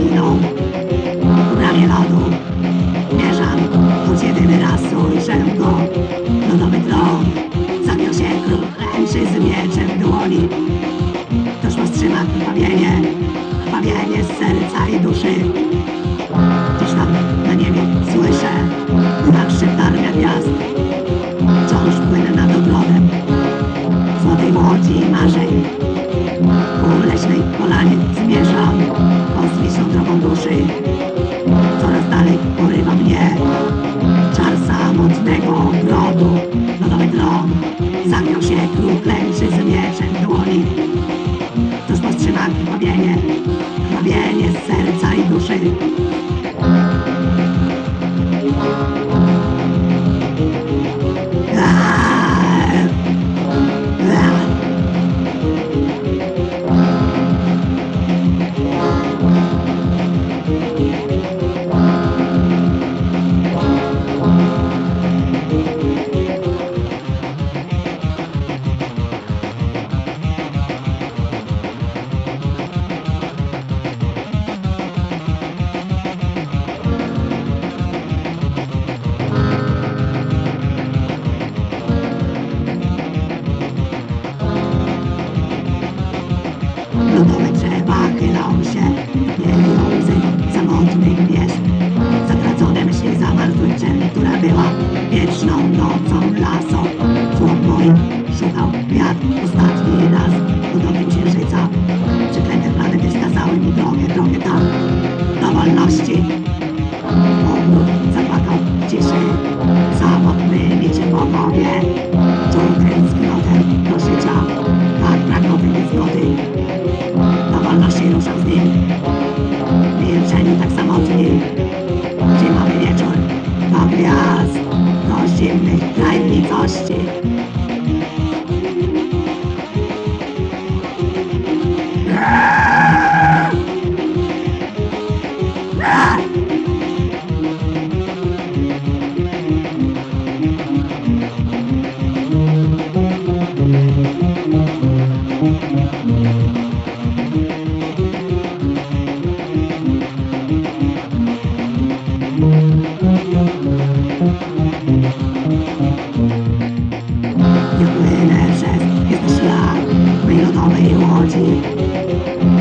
giną Prawie lodu. Mierzam choć jedyny raz ujrzę go Lodowy tron Zapiął się klęczy z mieczem w dłoni. Ktoś powstrzyma krwawienie Krwawienie z serca i duszy. Gdzieś tam na niebie słyszę Na krzyk targa gwiazd. Wciąż płynę nad ogrodem Złotej łodzi marzeń. Mnie czar samotnego ogrodu. Lodowy tron zagniał się kruklęczy z mieczem w dłoni. Tuż powstrzyma krwawienie, krwawienie serca i duszy. No Na małe drzewa chylał się. Mielący, samotny pies. Zatracone myśli zamarzły Która była wieczną nocą lasą Słom moich szukał wiatr Ostatni raz. Podobny księżyca Przeklęte planety wskazały mu drogę Drogę tam, do wolności. Obrót zapłakał w ciszy. Samotny miecie bogowie Czuł tęsknotę do życia. Tak pragnął tej zgody. wyjazd do zimnych tajemnicości. Thank chodzi.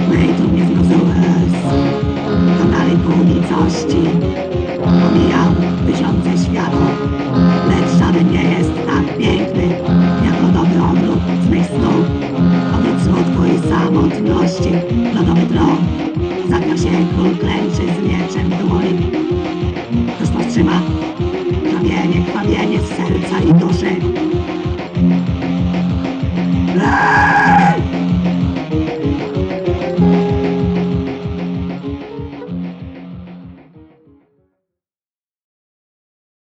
Myli mnie znów łez. To dalej pół Pomijał tysiące światów Lecz żaden nie jest tak piękny Jak lodowy odruch z mych snów. Owiec smutku i samotności. Lodowy tron Zagniał się król klęczy z mieczem w dłoni. Ktoś powstrzyma Krwawienie, krwawienie z serca i duszy.